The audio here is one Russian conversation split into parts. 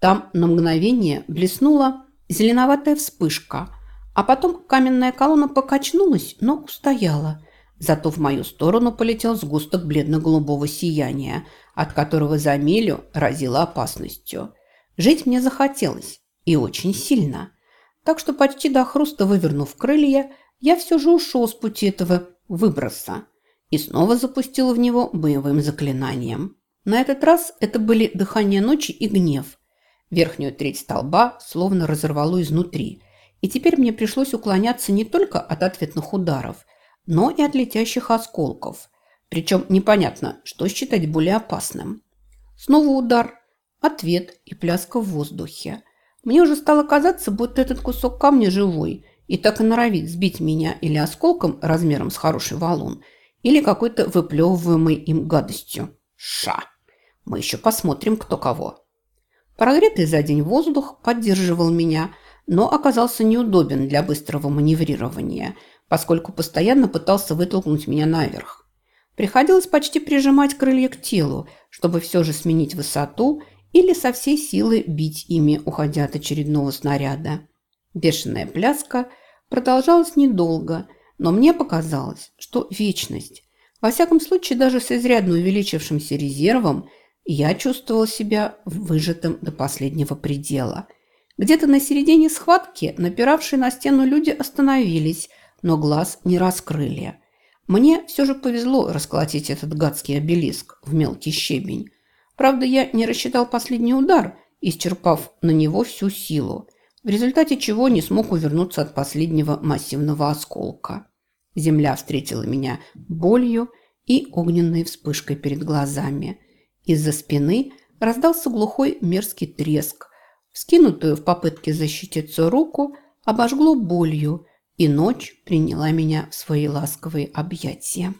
Там на мгновение блеснула зеленоватая вспышка, а потом каменная колонна покачнулась, но устояла. Зато в мою сторону полетел сгусток бледно-голубого сияния, от которого за милю разило опасностью. Жить мне захотелось, и очень сильно. Так что почти до хруста вывернув крылья, я все же ушел с пути этого выброса и снова запустил в него боевым заклинанием. На этот раз это были дыхание ночи и гнев. Верхнюю треть столба словно разорвало изнутри, и теперь мне пришлось уклоняться не только от ответных ударов, но и от летящих осколков. Причем непонятно, что считать более опасным. Снова удар, ответ и пляска в воздухе. Мне уже стало казаться, будто этот кусок камня живой и так и норовит сбить меня или осколком размером с хороший валун, или какой-то выплевываемой им гадостью. Ша! Мы еще посмотрим, кто кого. Прогретый за день воздух поддерживал меня, но оказался неудобен для быстрого маневрирования, поскольку постоянно пытался вытолкнуть меня наверх. Приходилось почти прижимать крылья к телу, чтобы все же сменить высоту или со всей силы бить ими, уходя от очередного снаряда. Бешеная пляска продолжалась недолго, но мне показалось, что вечность. Во всяком случае, даже с изрядно увеличившимся резервом я чувствовала себя выжатым до последнего предела. Где-то на середине схватки напиравшие на стену люди остановились, но глаз не раскрыли. Мне все же повезло расколотить этот гадский обелиск в мелкий щебень. Правда, я не рассчитал последний удар, исчерпав на него всю силу в результате чего не смог увернуться от последнего массивного осколка. Земля встретила меня болью и огненной вспышкой перед глазами. Из-за спины раздался глухой мерзкий треск. Вскинутую в попытке защититься руку обожгло болью, и ночь приняла меня в свои ласковые объятия.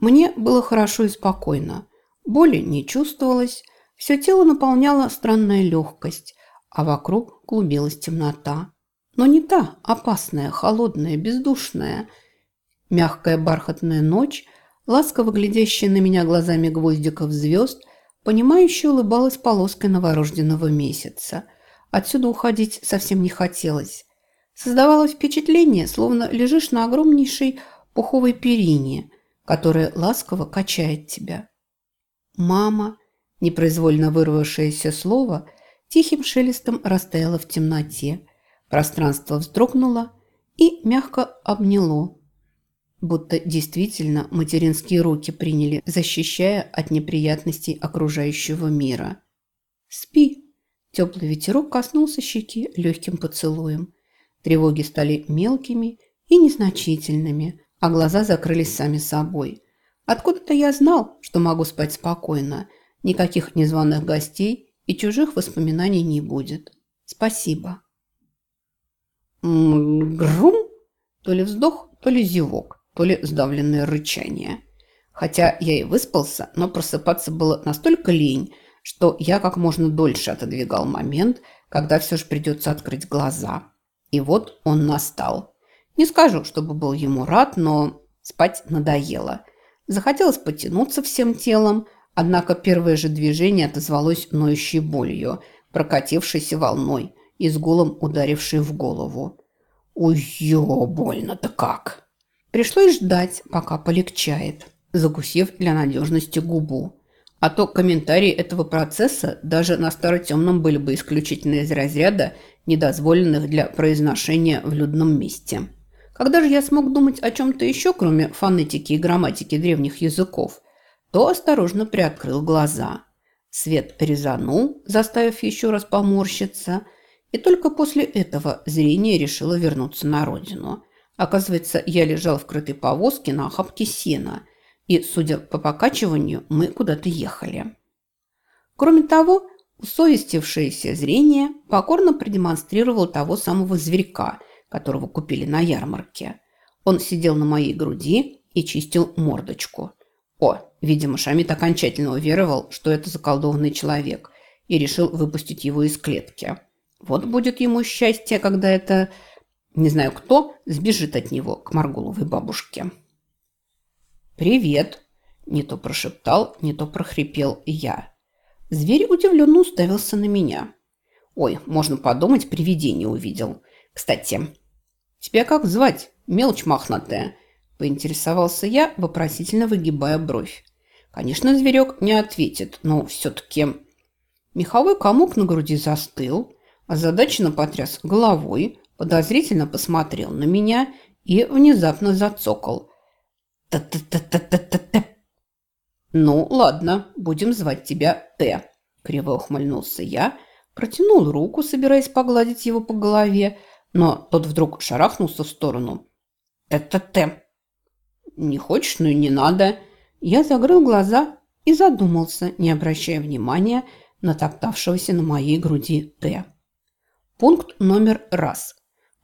Мне было хорошо и спокойно. Боли не чувствовалось, все тело наполняла странная легкость, а вокруг клубилась темнота. Но не та опасная, холодная, бездушная. Мягкая бархатная ночь, ласково глядящая на меня глазами гвоздиков звезд, понимающе улыбалась полоской новорожденного месяца. Отсюда уходить совсем не хотелось. Создавалось впечатление, словно лежишь на огромнейшей пуховой перине, которая ласково качает тебя. «Мама», непроизвольно вырвавшееся слово – тихим шелестом растаяло в темноте. Пространство вздрогнуло и мягко обняло, будто действительно материнские руки приняли, защищая от неприятностей окружающего мира. «Спи!» Теплый ветерок коснулся щеки легким поцелуем. Тревоги стали мелкими и незначительными, а глаза закрылись сами собой. Откуда-то я знал, что могу спать спокойно. Никаких незваных гостей и чужих воспоминаний не будет. Спасибо. Грум? То ли вздох, то ли зевок, то ли сдавленное рычание. Хотя я и выспался, но просыпаться было настолько лень, что я как можно дольше отодвигал момент, когда все же придется открыть глаза. И вот он настал. Не скажу, чтобы был ему рад, но спать надоело. Захотелось потянуться всем телом, Однако первое же движение отозвалось ноющей болью, прокатившейся волной и с гулом ударившей в голову. «Ой-ё, больно-то как!» Пришлось ждать, пока полегчает, закусив для надежности губу. А то комментарии этого процесса даже на старотемном были бы исключительно из разряда недозволенных для произношения в людном месте. Когда же я смог думать о чем-то еще, кроме фонетики и грамматики древних языков – то осторожно приоткрыл глаза. Свет резанул, заставив еще раз поморщиться, и только после этого зрение решило вернуться на родину. Оказывается, я лежал в крытой повозке на охапке сена, и, судя по покачиванию, мы куда-то ехали. Кроме того, усовестившееся зрение покорно продемонстрировал того самого зверька, которого купили на ярмарке. Он сидел на моей груди и чистил мордочку. О, видимо, Шамид окончательно уверовал, что это заколдованный человек, и решил выпустить его из клетки. Вот будет ему счастье, когда это, не знаю кто, сбежит от него к Маргуловой бабушке. «Привет!» – не то прошептал, не то прохрипел я. Зверь удивленно уставился на меня. Ой, можно подумать, привидение увидел. Кстати, тебя как звать, мелочь мохнатая? Поинтересовался я, вопросительно выгибая бровь. Конечно, зверек не ответит, но все-таки... Меховой комок на груди застыл, озадаченно потряс головой, подозрительно посмотрел на меня и внезапно зацокал. «Та-та-та-та-та-та-та!» «Ну, ладно, будем звать тебя Т», – криво ухмыльнулся я, протянул руку, собираясь погладить его по голове, но тот вдруг шарахнулся в сторону. «Т-т-т!» «Не хочешь, ну и не надо!» Я закрыл глаза и задумался, не обращая внимания на топтавшегося на моей груди Т. Пункт номер раз.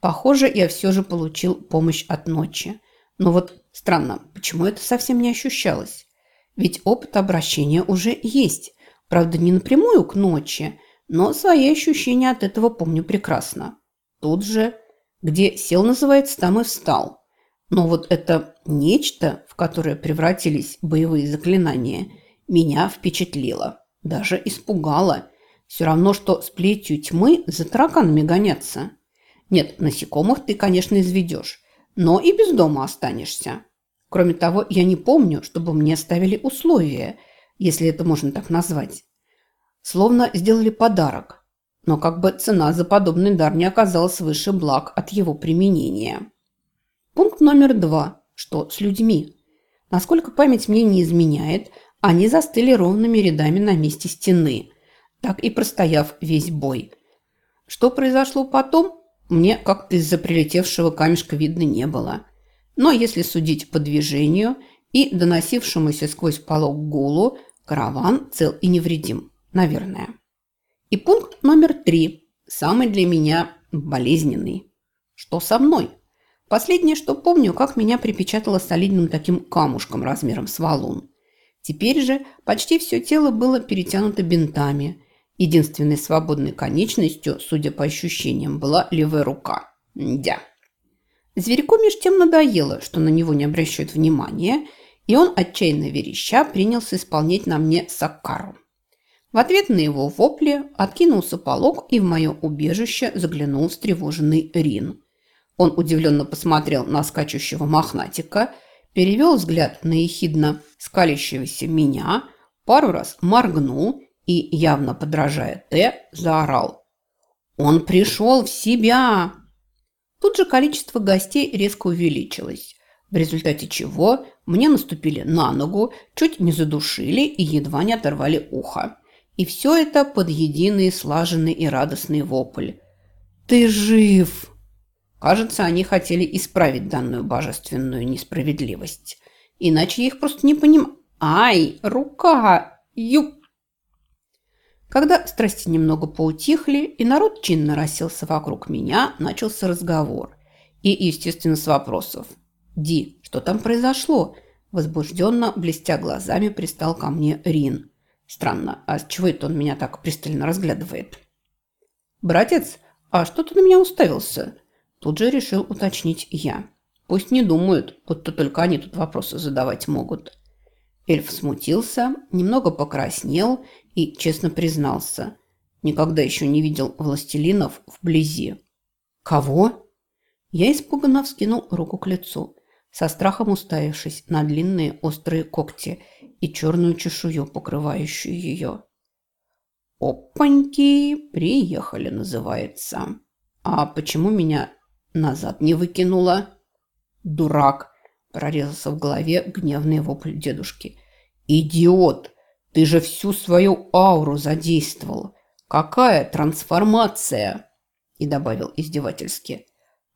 Похоже, я все же получил помощь от ночи. Но вот странно, почему это совсем не ощущалось? Ведь опыт обращения уже есть. Правда, не напрямую к ночи, но свои ощущения от этого помню прекрасно. Тут же, где сел называется, там и встал. Но вот это нечто, в которое превратились боевые заклинания, меня впечатлило. Даже испугало. Все равно, что с плетью тьмы за тараканами гоняться. Нет, насекомых ты, конечно, изведешь, но и без дома останешься. Кроме того, я не помню, чтобы мне ставили условия, если это можно так назвать. Словно сделали подарок, но как бы цена за подобный дар не оказалась выше благ от его применения. Пункт номер два. Что с людьми? Насколько память мне не изменяет, они застыли ровными рядами на месте стены, так и простояв весь бой. Что произошло потом, мне как-то из-за прилетевшего камешка видно не было. Но если судить по движению и доносившемуся сквозь полог гулу, караван цел и невредим, наверное. И пункт номер три, самый для меня болезненный. Что со мной? Последнее, что помню, как меня припечатало солидным таким камушком размером с валун. Теперь же почти все тело было перетянуто бинтами. Единственной свободной конечностью, судя по ощущениям, была левая рука. Дя. Зверьку меж тем надоело, что на него не обращают внимания, и он, отчаянно вереща, принялся исполнять на мне саккару. В ответ на его вопли откинулся полог, и в мое убежище заглянул встревоженный Рин. Он удивленно посмотрел на скачущего мохнатика, перевел взгляд на ехидно скалящегося меня, пару раз моргнул и, явно подражая Т, заорал. «Он пришел в себя!» Тут же количество гостей резко увеличилось, в результате чего мне наступили на ногу, чуть не задушили и едва не оторвали ухо. И все это под единый слаженный и радостный вопль. «Ты жив!» Кажется, они хотели исправить данную божественную несправедливость. Иначе я их просто не понимаю. Ай, рука! Юп! Когда страсти немного поутихли, и народ чинно расселся вокруг меня, начался разговор. И, естественно, с вопросов. «Ди, что там произошло?» Возбужденно, блестя глазами, пристал ко мне Рин. Странно, а с чего это он меня так пристально разглядывает? «Братец, а что ты на меня уставился?» Тут же решил уточнить я. Пусть не думают, будто только они тут вопросы задавать могут. Эльф смутился, немного покраснел и честно признался. Никогда еще не видел властелинов вблизи. «Кого?» Я испуганно вскинул руку к лицу, со страхом уставившись на длинные острые когти и черную чешую, покрывающую ее. «Опаньки! Приехали, называется. А почему меня назад не выкинула. Дурак! Прорезался в голове гневный вопль дедушки. Идиот! Ты же всю свою ауру задействовал. Какая трансформация? И добавил издевательски.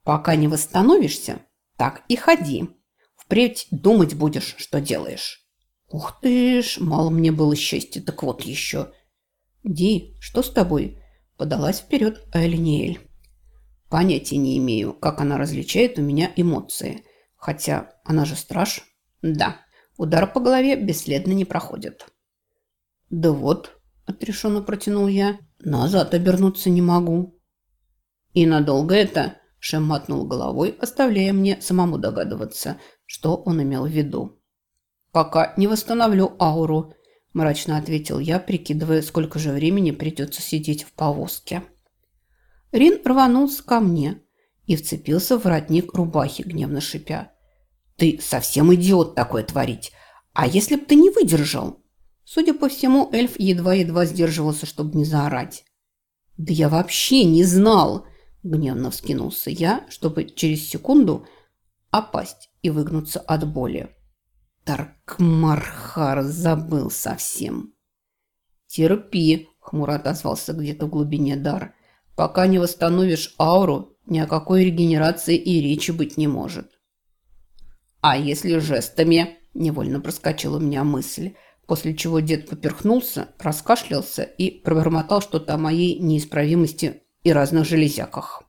Пока не восстановишься, так и ходи. Впредь думать будешь, что делаешь. Ух ты ж, мало мне было счастья, так вот еще. Ди, что с тобой? Подалась вперед Элиниэль. Понятия не имею, как она различает у меня эмоции. Хотя она же страж. Да, удар по голове бесследно не проходит. Да вот, отрешенно протянул я, назад обернуться не могу. И надолго это? Шем мотнул головой, оставляя мне самому догадываться, что он имел в виду. Пока не восстановлю ауру. мрачно ответил я, прикидывая, сколько же времени придется сидеть в повозке. Рин рванулся ко мне и вцепился в воротник рубахи, гневно шипя. «Ты совсем идиот такое творить! А если б ты не выдержал?» Судя по всему, эльф едва-едва сдерживался, чтобы не заорать. «Да я вообще не знал!» – гневно вскинулся я, чтобы через секунду опасть и выгнуться от боли. Таркмархар забыл совсем. «Терпи», – хмуро отозвался где-то в глубине дар. «Пока не восстановишь ауру, ни о какой регенерации и речи быть не может». «А если жестами?» – невольно проскочила у меня мысль – после чего дед поперхнулся, раскашлялся и пробормотал что-то о моей неисправимости и разных железяках.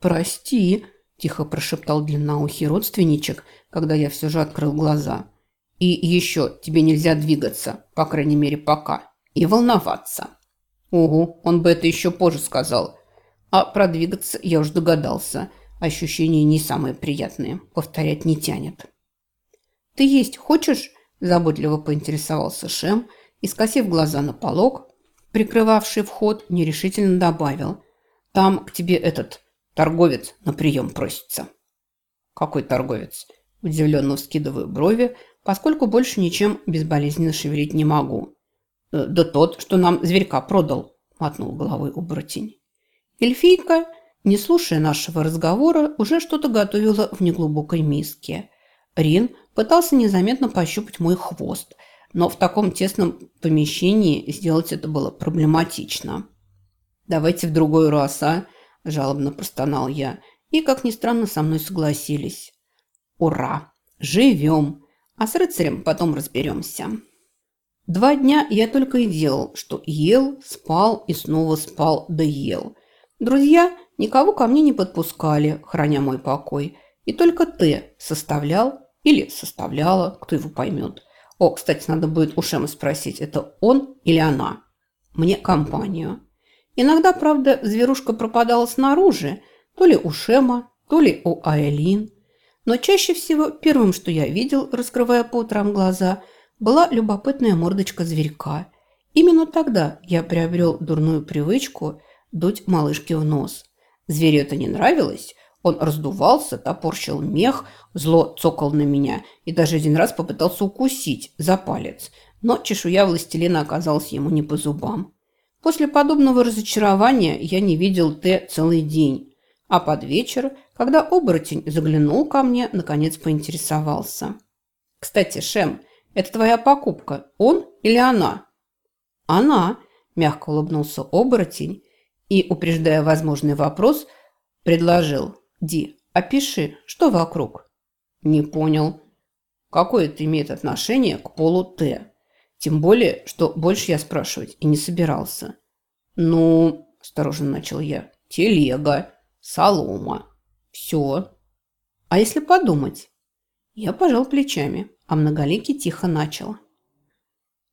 «Прости», – тихо прошептал длинноухий родственничек, когда я все же открыл глаза. «И еще тебе нельзя двигаться, по крайней мере пока, и волноваться». «Угу, он бы это еще позже сказал. А продвигаться я уж догадался. Ощущения не самые приятные, повторять не тянет». «Ты есть хочешь?» Заботливо поинтересовался Шем и, скосив глаза на полог, прикрывавший вход, нерешительно добавил. «Там к тебе этот торговец на прием просится». «Какой торговец?» Удивленно вскидываю брови, поскольку больше ничем безболезненно шевелить не могу. «Э, «Да тот, что нам зверька продал», – мотнул головой оборотень. Эльфийка, не слушая нашего разговора, уже что-то готовила в неглубокой миске. Рин Пытался незаметно пощупать мой хвост, но в таком тесном помещении сделать это было проблематично. «Давайте в другой раз, а?» – жалобно простонал я. И, как ни странно, со мной согласились. «Ура! Живем! А с рыцарем потом разберемся». Два дня я только и делал, что ел, спал и снова спал да ел. Друзья никого ко мне не подпускали, храня мой покой. И только ты составлял или составляла, кто его поймет. О, кстати, надо будет у Шема спросить, это он или она? Мне компанию. Иногда, правда, зверушка пропадала снаружи, то ли у Шема, то ли у Айлин. Но чаще всего первым, что я видел, раскрывая по утрам глаза, была любопытная мордочка зверька. Именно тогда я приобрел дурную привычку дуть малышке в нос. Зверю это не нравилось, он раздувался, топорщил мех, зло цокал на меня и даже один раз попытался укусить за палец. Но чешуя властелина оказалась ему не по зубам. После подобного разочарования я не видел Т целый день. А под вечер, когда оборотень заглянул ко мне, наконец поинтересовался. «Кстати, Шем, это твоя покупка, он или она?» «Она», – мягко улыбнулся оборотень и, упреждая возможный вопрос, предложил – Ди, опиши, что вокруг?» «Не понял. Какое это имеет отношение к полу Т? Тем более, что больше я спрашивать и не собирался». «Ну, – осторожно начал я, – телега, солома, все. А если подумать?» Я пожал плечами, а многоликий тихо начал.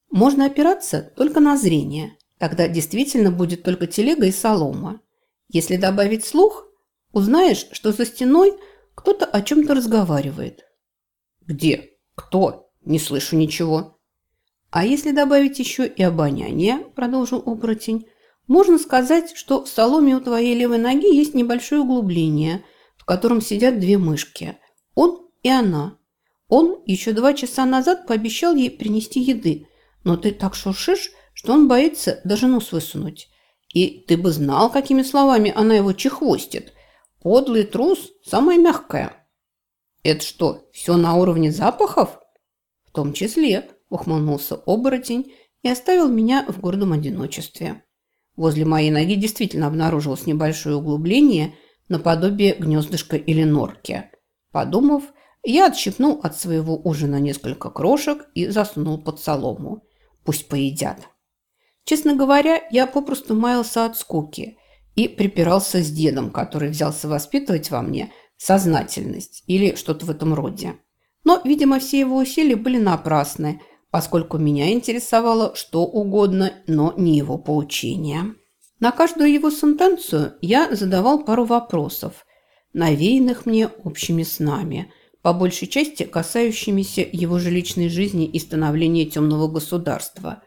«Можно опираться только на зрение. Тогда действительно будет только телега и солома. Если добавить слух, Узнаешь, что за стеной кто-то о чем-то разговаривает. Где? Кто? Не слышу ничего. А если добавить еще и обоняние, продолжил оборотень, можно сказать, что в соломе у твоей левой ноги есть небольшое углубление, в котором сидят две мышки. Он и она. Он еще два часа назад пообещал ей принести еды, но ты так шуршишь, что он боится даже нос высунуть. И ты бы знал, какими словами она его чехвостит. Подлый трус – самое мягкое. Это что, все на уровне запахов? В том числе, ухмыльнулся оборотень и оставил меня в гордом одиночестве. Возле моей ноги действительно обнаружилось небольшое углубление наподобие гнездышка или норки. Подумав, я отщипнул от своего ужина несколько крошек и засунул под солому. Пусть поедят. Честно говоря, я попросту маялся от скуки – и припирался с дедом, который взялся воспитывать во мне сознательность или что-то в этом роде. Но, видимо, все его усилия были напрасны, поскольку меня интересовало что угодно, но не его поучение. На каждую его сентенцию я задавал пару вопросов, навеянных мне общими снами, по большей части касающимися его же личной жизни и становления темного государства.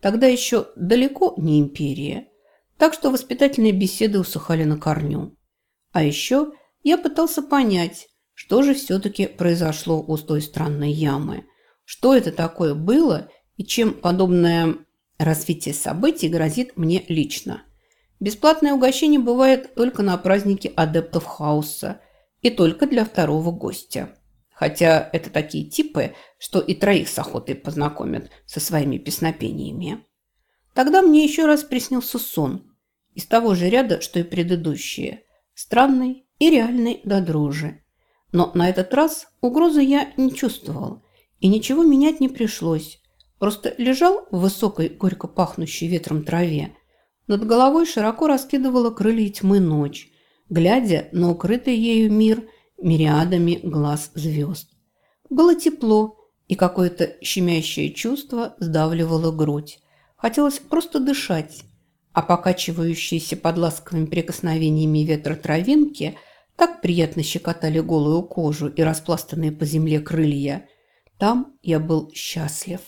Тогда еще далеко не империя. Так что воспитательные беседы усыхали на корню. А еще я пытался понять, что же все-таки произошло у той странной ямы. Что это такое было и чем подобное развитие событий грозит мне лично. Бесплатное угощение бывает только на празднике адептов хаоса и только для второго гостя. Хотя это такие типы, что и троих с охотой познакомят со своими песнопениями. Тогда мне еще раз приснился сон из того же ряда, что и предыдущие. Странный и реальный до дрожи. Но на этот раз угрозы я не чувствовал, и ничего менять не пришлось. Просто лежал в высокой, горько пахнущей ветром траве. Над головой широко раскидывала крылья тьмы ночь, глядя на укрытый ею мир мириадами глаз звезд. Было тепло, и какое-то щемящее чувство сдавливало грудь. Хотелось просто дышать, а покачивающиеся под ласковыми прикосновениями ветра травинки так приятно щекотали голую кожу и распластанные по земле крылья. Там я был счастлив.